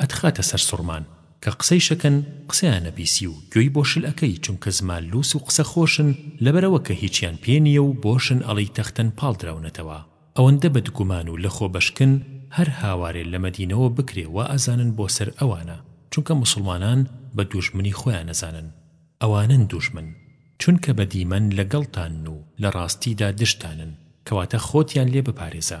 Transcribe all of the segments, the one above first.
ئەتخاتە سەر سڕمان کە قسەی شەکەن قسەیان نەبیسی و گوێی بۆ شل ئەکەی چونکە زمان لوس و قسە خۆشن لەبەرئەوە کە هیچیان پێ نیە و بۆشن ئەڵێی تەختەن پاڵ دراونەتەوە ئەوەندە بەد گومان و لەخۆ بەشکن هەر هاوارێ لە مەدینەوە بکرێ وا ئەزانن بۆ سەر ئەوانە چونکە موسڵمانان بە دوژمنی خۆیان ئەزانن ئەوانن دوژمن چونکە بە دیمەن لە گەڵتانن و لە ڕاستیدا دژتانن کەواتە خۆتیان لێ بپارێزە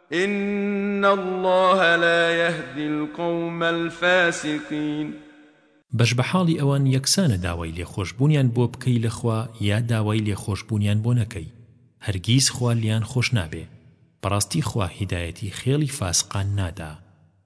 ان اللە لا یهدی القوم الفاسقین. بەش بە حاڵی ئەوان یەکسانە داوای لێخۆشبوونیان بۆ بکەی لە خوا یا داوای لێخۆشبوونیان بۆ نەکەی هەرگیز خوا لێیان خۆش نابێ بەڕاستی خوا هیدایەتی خێڵی فاسقان نادا.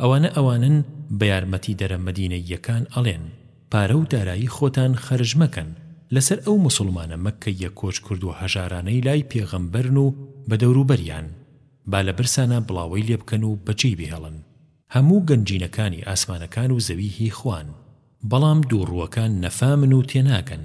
ئەوانە ئەوانەن بە یارمەتیدەرە مەدینەییەکان ئەڵێن، پارە و دارایی خۆتان خەرج مەکەن لەسەر ئەو موسڵمانە مەککەییە کۆچ کردووە هەژارانەی لای پێغەمبەرن و بە دەوروبەریان، با لە برسانا بڵاوەی لێ بکەن و بەجێی بهێڵن. هەموو گەنجینەکانی ئاسمانەکان و زەوی هی خوان، بەڵام دووڕووەکان نەفامن و تێناگەن.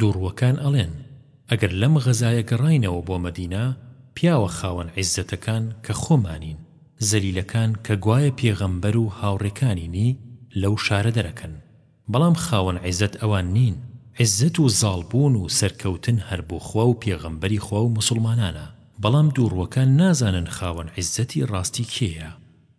دوڕوەکان ئەڵێن، ئەگەر لەم غەزایە گەڕاینەوە بۆ مەدینە، پیاوە خاوەن عیززەتەکان کە خۆمانین، زەلیلەکان کە گوایە پێغەمبەر و هاوڕێکانینی لەو شارە دەرەکەن، بەڵام خاوەن عیززەت ئەوان نین، عیززەت و زاڵ بوون و سەرکەوتن هەر بۆ خوا و پێغەمبەری خوا و موسڵمانانە، بەڵام دوڕوەکان نازانن خاوەن عیززەتی ڕاستی کێیە.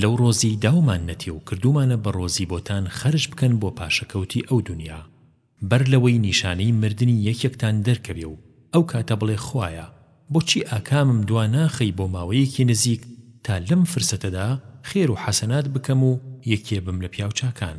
لەو ڕۆزی داومان نەتێ و کردوومانە بە ڕۆزی بۆتان خەرج بکەن بۆ پاشەکەوتی ئەو دونیا بەر لەوەی نیشانەی مردنی یەکێکتان دەرکەوێ و ئەو کاتە بڵێ خوایە بۆچی ئاکامم دوا ناخەی بۆ ماوەیەکی نزیک تا لەم فرسەتەدا خێر و حەسەنات بکەم و یەکێ بم لە پیاوچاکان.